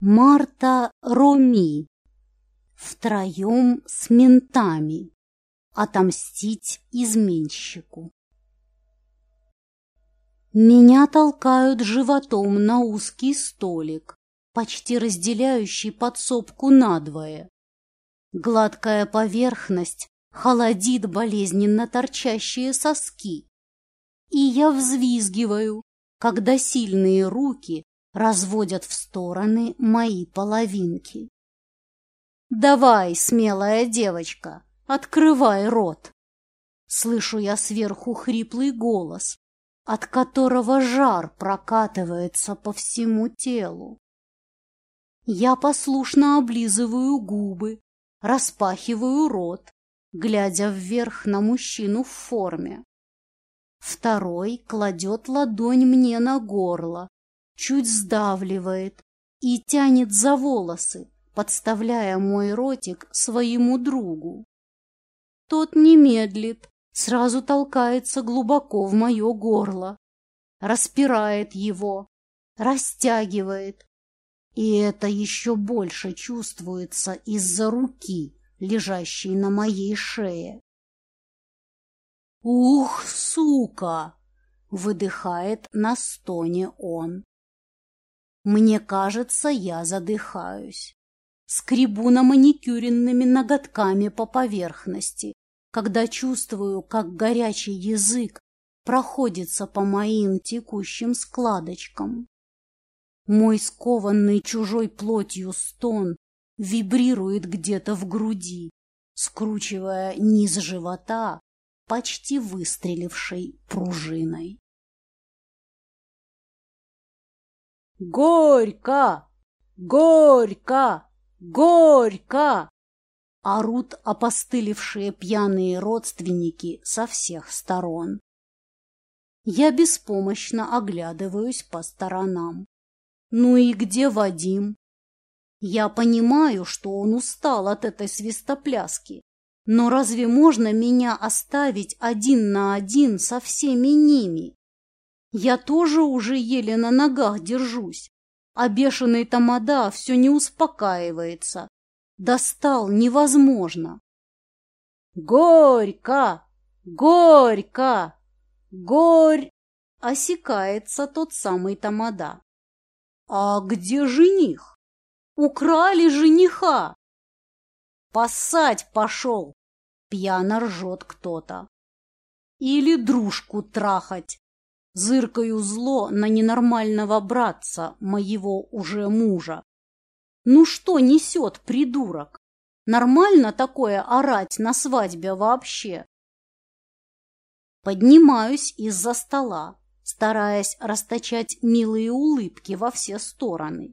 Марта Роми. Втроем с ментами. Отомстить изменщику. Меня толкают животом на узкий столик, почти разделяющий подсобку надвое. Гладкая поверхность холодит болезненно торчащие соски. И я взвизгиваю, когда сильные руки разводят в стороны мои половинки. «Давай, смелая девочка, открывай рот!» Слышу я сверху хриплый голос, от которого жар прокатывается по всему телу. Я послушно облизываю губы, распахиваю рот, глядя вверх на мужчину в форме. Второй кладет ладонь мне на горло, чуть сдавливает и тянет за волосы, подставляя мой ротик своему другу. Тот не медлит, сразу толкается глубоко в мое горло, распирает его, растягивает. И это еще больше чувствуется из-за руки, лежащей на моей шее. «Ух, сука!» — выдыхает на стоне он. Мне кажется, я задыхаюсь. Скребу на маникюренными ноготками по поверхности, когда чувствую, как горячий язык проходится по моим текущим складочкам. Мой скованный чужой плотью стон вибрирует где-то в груди, скручивая низ живота почти выстрелившей пружиной. Горько! Горько! Горько! Орут опостылевшие пьяные родственники со всех сторон. Я беспомощно оглядываюсь по сторонам. Ну и где Вадим? Я понимаю, что он устал от этой свистопляски. Но разве можно меня оставить один на один со всеми ними? Я тоже уже еле на ногах держусь, а бешеный тамада все не успокаивается. Достал невозможно. Горько! Горько! Горь! Осекается тот самый тамада. А где жених? Украли жениха! Поссать пошел! Пьяно ржет кто-то. Или дружку трахать. Зыркаю зло на ненормального братца, моего уже мужа. Ну что несет, придурок? Нормально такое орать на свадьбе вообще? Поднимаюсь из-за стола, стараясь расточать милые улыбки во все стороны.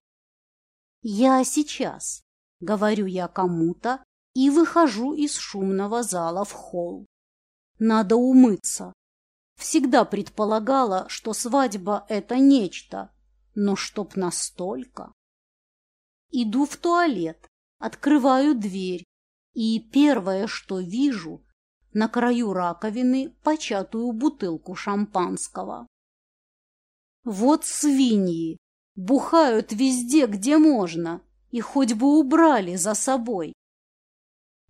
«Я сейчас», — говорю я кому-то, и выхожу из шумного зала в холл. Надо умыться, Всегда предполагала, что свадьба — это нечто, но чтоб настолько. Иду в туалет, открываю дверь, и первое, что вижу, на краю раковины початую бутылку шампанского. Вот свиньи, бухают везде, где можно, и хоть бы убрали за собой.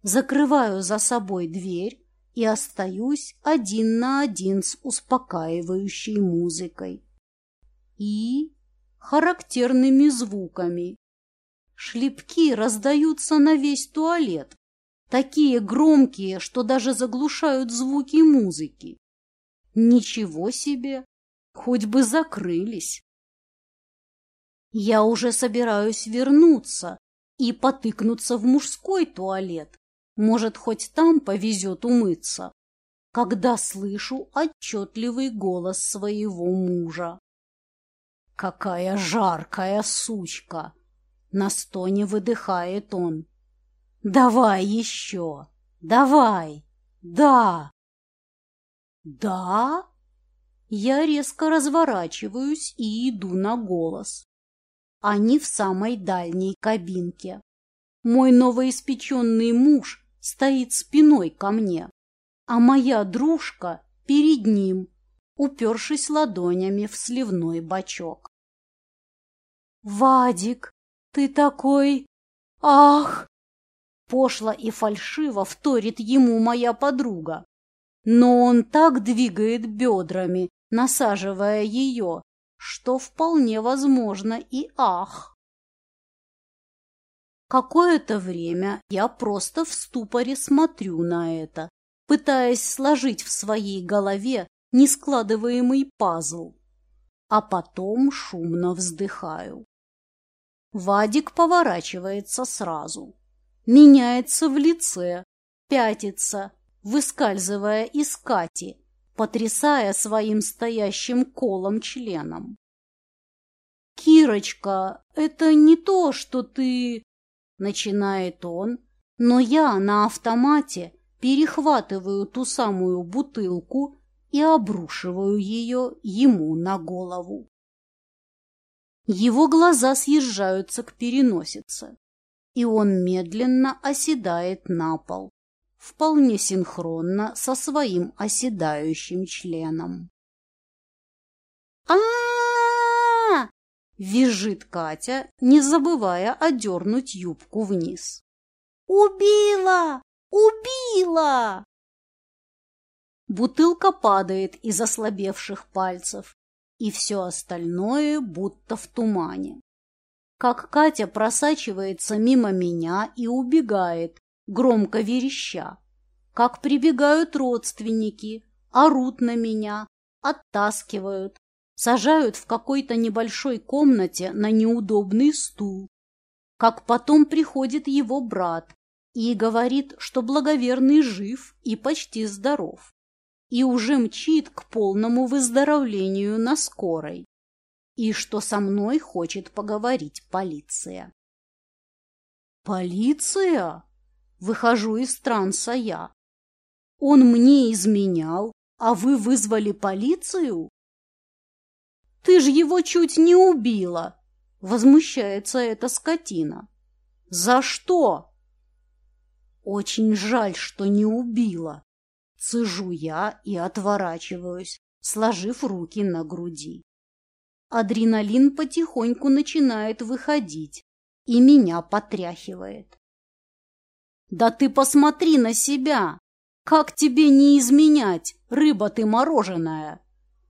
Закрываю за собой дверь, и остаюсь один на один с успокаивающей музыкой и характерными звуками. Шлепки раздаются на весь туалет, такие громкие, что даже заглушают звуки музыки. Ничего себе, хоть бы закрылись. Я уже собираюсь вернуться и потыкнуться в мужской туалет, может, хоть там повезет умыться, когда слышу отчетливый голос своего мужа. «Какая жаркая сучка!» На стоне выдыхает он. «Давай еще! Давай! Да!» «Да?» Я резко разворачиваюсь и иду на голос. Они в самой дальней кабинке. Мой новоиспеченный муж стоит спиной ко мне, а моя дружка перед ним, упершись ладонями в сливной бачок. «Вадик!» Ты такой... Ах! Пошло и фальшиво вторит ему моя подруга. Но он так двигает бедрами, насаживая ее, что вполне возможно и ах. Какое-то время я просто в ступоре смотрю на это, пытаясь сложить в своей голове нескладываемый пазл, а потом шумно вздыхаю. Вадик поворачивается сразу, меняется в лице, пятится, выскальзывая из Кати, потрясая своим стоящим колом членом. «Кирочка, это не то, что ты...» — начинает он, но я на автомате перехватываю ту самую бутылку и обрушиваю ее ему на голову. Его глаза съезжаются к переносице, и он медленно оседает на пол, вполне синхронно со своим оседающим членом. а а, визжит Катя, не забывая одернуть юбку вниз. «Убила! Убила!» Бутылка падает из ослабевших пальцев, и все остальное будто в тумане. Как Катя просачивается мимо меня и убегает, громко вереща. Как прибегают родственники, орут на меня, оттаскивают, сажают в какой-то небольшой комнате на неудобный стул. Как потом приходит его брат и говорит, что благоверный жив и почти здоров и уже мчит к полному выздоровлению на скорой, и что со мной хочет поговорить полиция. «Полиция?» Выхожу из транса я. «Он мне изменял, а вы вызвали полицию?» «Ты ж его чуть не убила!» Возмущается эта скотина. «За что?» «Очень жаль, что не убила», Цежу я и отворачиваюсь, сложив руки на груди. Адреналин потихоньку начинает выходить, и меня потряхивает. «Да ты посмотри на себя! Как тебе не изменять, рыба ты мороженая!»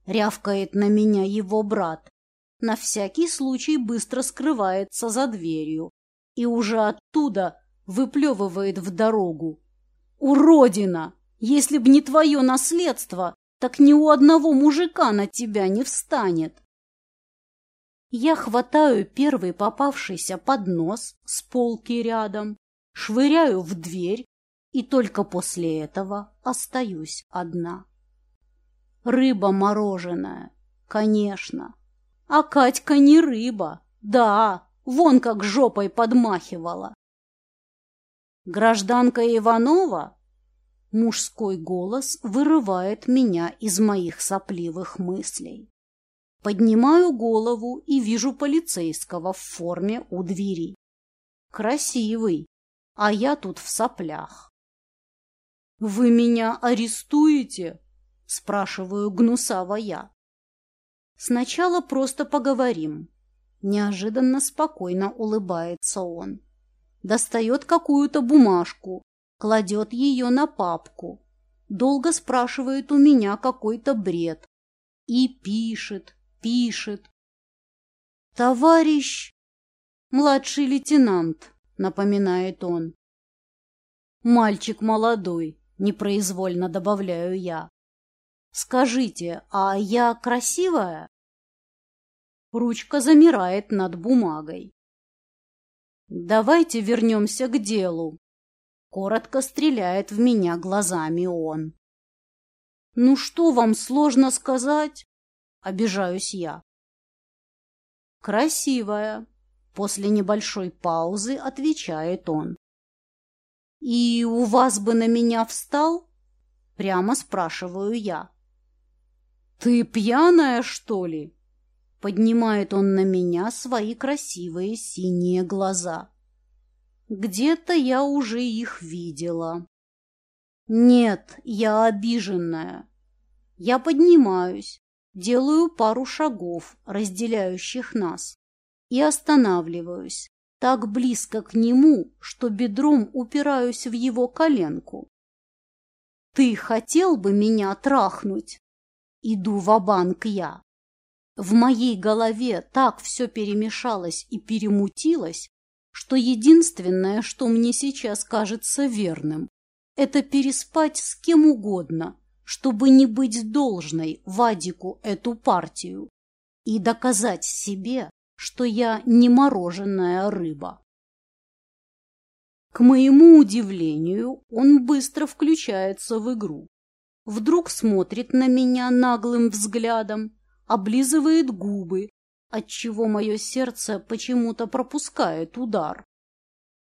Рявкает на меня его брат. На всякий случай быстро скрывается за дверью и уже оттуда выплевывает в дорогу. «Уродина! Если б не твое наследство, так ни у одного мужика на тебя не встанет. Я хватаю первый попавшийся поднос с полки рядом, швыряю в дверь и только после этого остаюсь одна. Рыба мороженая, конечно. А Катька не рыба, да, вон как жопой подмахивала. Гражданка Иванова Мужской голос вырывает меня из моих сопливых мыслей. Поднимаю голову и вижу полицейского в форме у двери. Красивый, а я тут в соплях. «Вы меня арестуете?» – спрашиваю гнусаво я. «Сначала просто поговорим». Неожиданно спокойно улыбается он. Достает какую-то бумажку, кладет ее на папку, долго спрашивает у меня какой-то бред и пишет, пишет. «Товарищ младший лейтенант», — напоминает он. «Мальчик молодой», — непроизвольно добавляю я. «Скажите, а я красивая?» Ручка замирает над бумагой. «Давайте вернемся к делу», Коротко стреляет в меня глазами он. «Ну что вам сложно сказать?» — обижаюсь я. «Красивая», — после небольшой паузы отвечает он. «И у вас бы на меня встал?» — прямо спрашиваю я. «Ты пьяная, что ли?» — поднимает он на меня свои красивые синие глаза. Где-то я уже их видела. Нет, я обиженная. Я поднимаюсь, делаю пару шагов, разделяющих нас, и останавливаюсь, так близко к нему, что бедром упираюсь в его коленку. «Ты хотел бы меня трахнуть?» Иду в банк я. В моей голове так все перемешалось и перемутилось, что единственное, что мне сейчас кажется верным, это переспать с кем угодно, чтобы не быть должной Вадику эту партию и доказать себе, что я не мороженая рыба. К моему удивлению, он быстро включается в игру. Вдруг смотрит на меня наглым взглядом, облизывает губы, отчего мое сердце почему-то пропускает удар.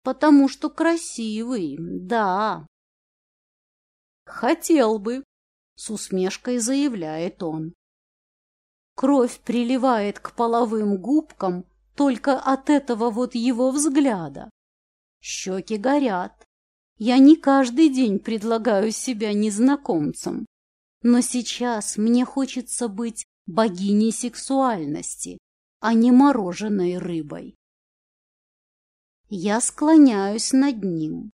Потому что красивый, да. Хотел бы, с усмешкой заявляет он. Кровь приливает к половым губкам только от этого вот его взгляда. Щеки горят. Я не каждый день предлагаю себя незнакомцам, но сейчас мне хочется быть богиней сексуальности, а не мороженой рыбой. Я склоняюсь над ним.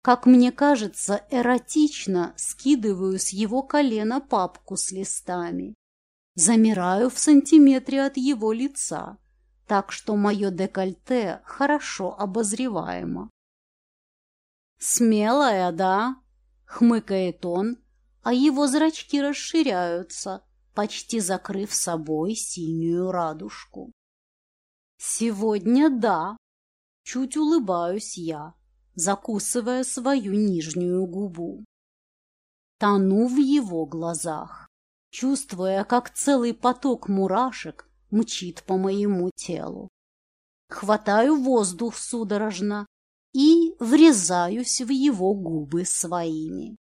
Как мне кажется, эротично скидываю с его колена папку с листами. Замираю в сантиметре от его лица, так что мое декольте хорошо обозреваемо. «Смелая, да?» — хмыкает он, а его зрачки расширяются, почти закрыв собой синюю радужку. «Сегодня да», — чуть улыбаюсь я, закусывая свою нижнюю губу. Тону в его глазах, чувствуя, как целый поток мурашек мчит по моему телу. Хватаю воздух судорожно и врезаюсь в его губы своими.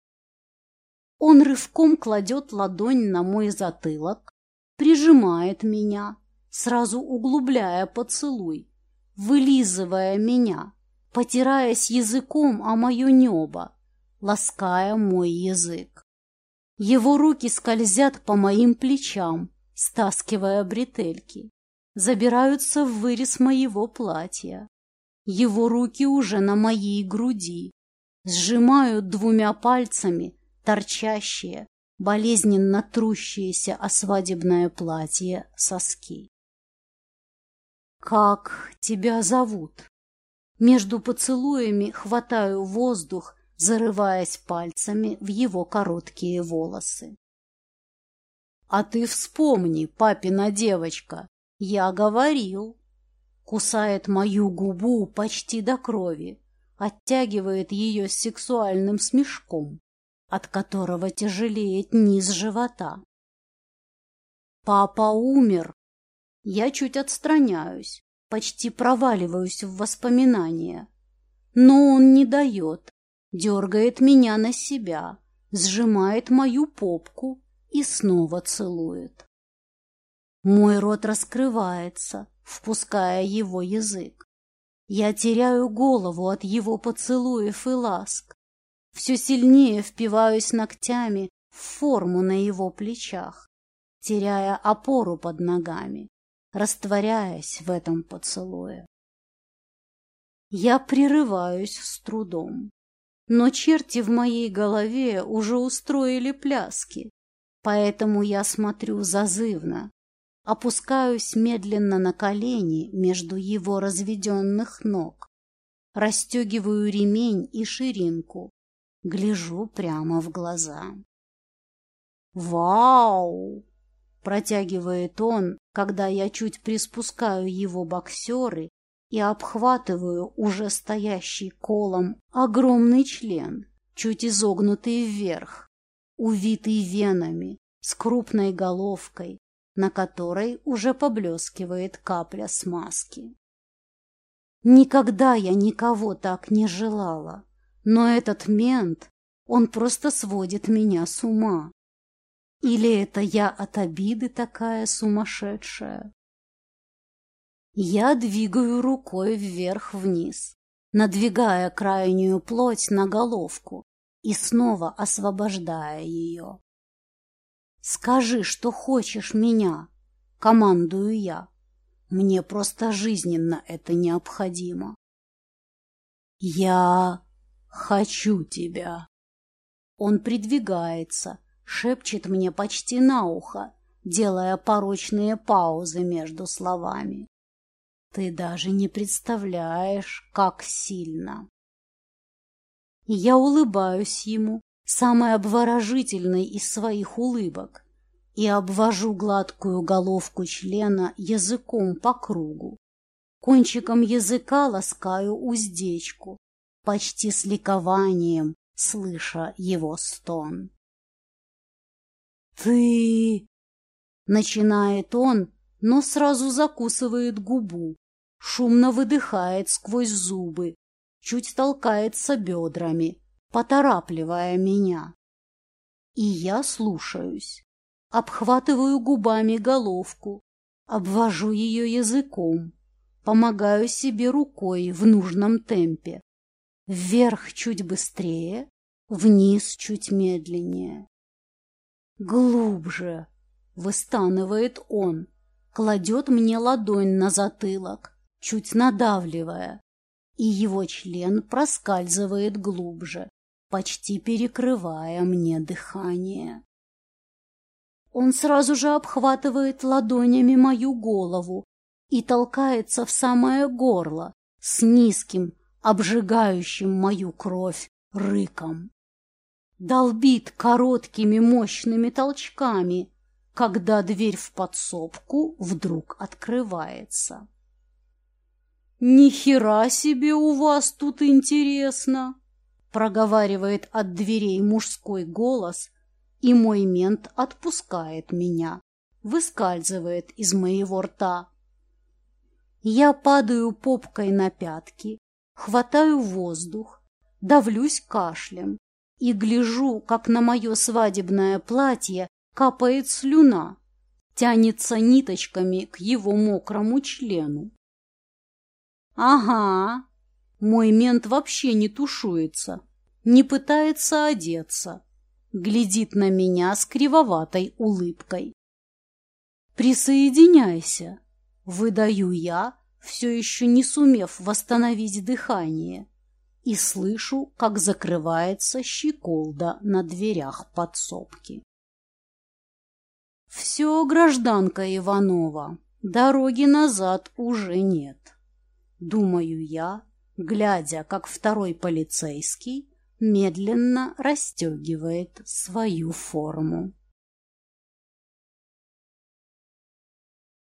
Он рывком кладет ладонь на мой затылок, прижимает меня, сразу углубляя поцелуй, вылизывая меня, потираясь языком о мое небо, лаская мой язык. Его руки скользят по моим плечам, стаскивая бретельки, забираются в вырез моего платья. Его руки уже на моей груди, сжимают двумя пальцами торчащие, болезненно трущиеся о свадебное платье соски. «Как тебя зовут?» Между поцелуями хватаю воздух, зарываясь пальцами в его короткие волосы. «А ты вспомни, папина девочка, я говорил!» Кусает мою губу почти до крови, оттягивает ее сексуальным смешком от которого тяжелеет низ живота. Папа умер. Я чуть отстраняюсь, почти проваливаюсь в воспоминания. Но он не дает, дергает меня на себя, сжимает мою попку и снова целует. Мой рот раскрывается, впуская его язык. Я теряю голову от его поцелуев и ласк все сильнее впиваюсь ногтями в форму на его плечах, теряя опору под ногами, растворяясь в этом поцелуе. Я прерываюсь с трудом, но черти в моей голове уже устроили пляски, поэтому я смотрю зазывно, опускаюсь медленно на колени между его разведенных ног, расстегиваю ремень и ширинку, гляжу прямо в глаза. «Вау!» — протягивает он, когда я чуть приспускаю его боксеры и обхватываю уже стоящий колом огромный член, чуть изогнутый вверх, увитый венами, с крупной головкой, на которой уже поблескивает капля смазки. Никогда я никого так не желала. Но этот мент, он просто сводит меня с ума. Или это я от обиды такая сумасшедшая? Я двигаю рукой вверх-вниз, надвигая крайнюю плоть на головку и снова освобождая ее. «Скажи, что хочешь меня!» — командую я. «Мне просто жизненно это необходимо». Я хочу тебя. Он придвигается, шепчет мне почти на ухо, делая порочные паузы между словами. Ты даже не представляешь, как сильно. Я улыбаюсь ему, самой обворожительной из своих улыбок, и обвожу гладкую головку члена языком по кругу. Кончиком языка ласкаю уздечку, почти с ликованием, слыша его стон. «Ты...» — начинает он, но сразу закусывает губу, шумно выдыхает сквозь зубы, чуть толкается бедрами, поторапливая меня. И я слушаюсь, обхватываю губами головку, обвожу ее языком, помогаю себе рукой в нужном темпе. Вверх чуть быстрее, вниз чуть медленнее. «Глубже!» — выстанывает он, кладет мне ладонь на затылок, чуть надавливая, и его член проскальзывает глубже, почти перекрывая мне дыхание. Он сразу же обхватывает ладонями мою голову и толкается в самое горло с низким, обжигающим мою кровь рыком. Долбит короткими мощными толчками, когда дверь в подсобку вдруг открывается. «Ни хера себе у вас тут интересно!» Проговаривает от дверей мужской голос, и мой мент отпускает меня, выскальзывает из моего рта. Я падаю попкой на пятки, хватаю воздух, давлюсь кашлем и гляжу, как на мое свадебное платье капает слюна, тянется ниточками к его мокрому члену. Ага, мой мент вообще не тушуется, не пытается одеться, глядит на меня с кривоватой улыбкой. «Присоединяйся», — выдаю я, все еще не сумев восстановить дыхание, и слышу, как закрывается щеколда на дверях подсобки. «Все, гражданка Иванова, дороги назад уже нет», — думаю я, глядя, как второй полицейский медленно расстегивает свою форму.